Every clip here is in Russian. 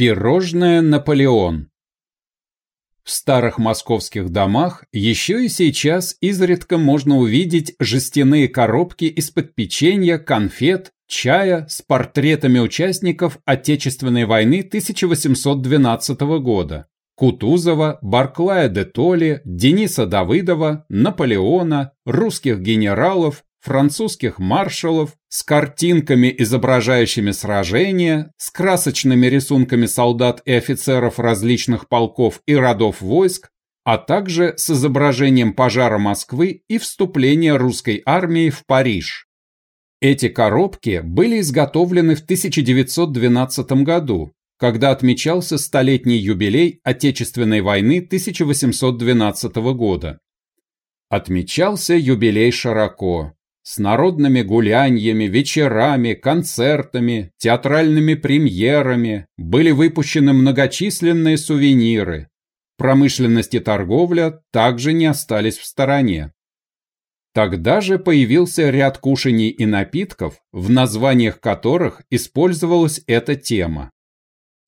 Пирожное Наполеон В старых московских домах еще и сейчас изредка можно увидеть жестяные коробки из-под печенья, конфет, чая с портретами участников Отечественной войны 1812 года. Кутузова, Барклая де Толли, Дениса Давыдова, Наполеона, русских генералов, французских маршалов с картинками, изображающими сражения, с красочными рисунками солдат и офицеров различных полков и родов войск, а также с изображением пожара Москвы и вступления русской армии в Париж. Эти коробки были изготовлены в 1912 году, когда отмечался столетний юбилей Отечественной войны 1812 года. Отмечался юбилей широко, с народными гуляньями, вечерами, концертами, театральными премьерами были выпущены многочисленные сувениры. Промышленность и торговля также не остались в стороне. Тогда же появился ряд кушаний и напитков, в названиях которых использовалась эта тема.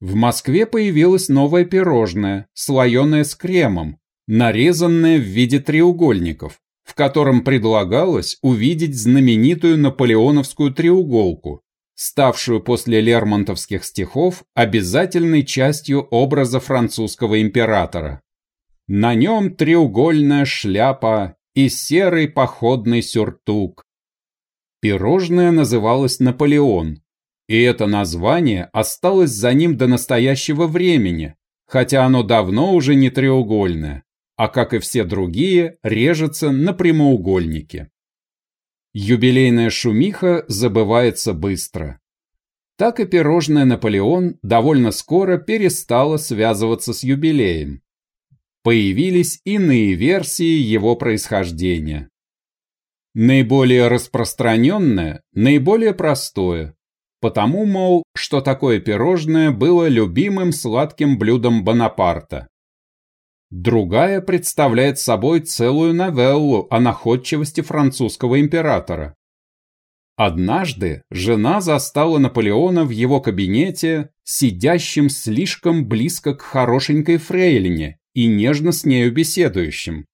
В Москве появилось новое пирожное, слоеное с кремом, нарезанное в виде треугольников в котором предлагалось увидеть знаменитую наполеоновскую треуголку, ставшую после лермонтовских стихов обязательной частью образа французского императора. На нем треугольная шляпа и серый походный сюртук. Пирожное называлось «Наполеон», и это название осталось за ним до настоящего времени, хотя оно давно уже не треугольное а как и все другие, режется на прямоугольнике. Юбилейная шумиха забывается быстро. Так и пирожное «Наполеон» довольно скоро перестало связываться с юбилеем. Появились иные версии его происхождения. Наиболее распространенное, наиболее простое, потому, мол, что такое пирожное было любимым сладким блюдом Бонапарта. Другая представляет собой целую новеллу о находчивости французского императора. Однажды жена застала Наполеона в его кабинете, сидящим слишком близко к хорошенькой фрейлине и нежно с нею беседующим.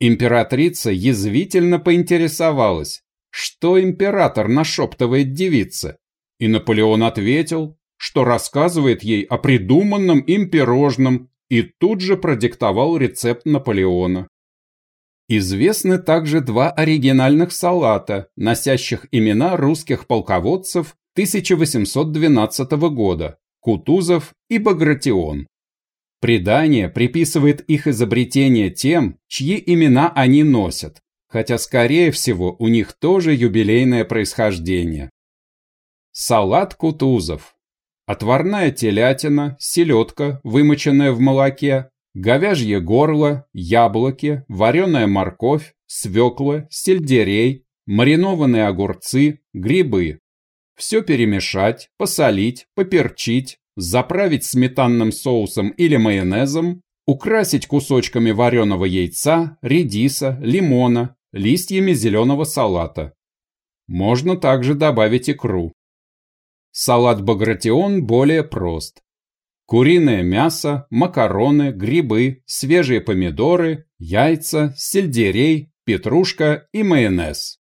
Императрица язвительно поинтересовалась, что император нашептывает девице, и Наполеон ответил, что рассказывает ей о придуманном им пирожном, и тут же продиктовал рецепт Наполеона. Известны также два оригинальных салата, носящих имена русских полководцев 1812 года – Кутузов и Багратион. Предание приписывает их изобретение тем, чьи имена они носят, хотя, скорее всего, у них тоже юбилейное происхождение. Салат Кутузов отварная телятина, селедка, вымоченная в молоке, говяжье горло, яблоки, вареная морковь, свекла, сельдерей, маринованные огурцы, грибы. Все перемешать, посолить, поперчить, заправить сметанным соусом или майонезом, украсить кусочками вареного яйца, редиса, лимона, листьями зеленого салата. Можно также добавить икру. Салат Багратион более прост. Куриное мясо, макароны, грибы, свежие помидоры, яйца, сельдерей, петрушка и майонез.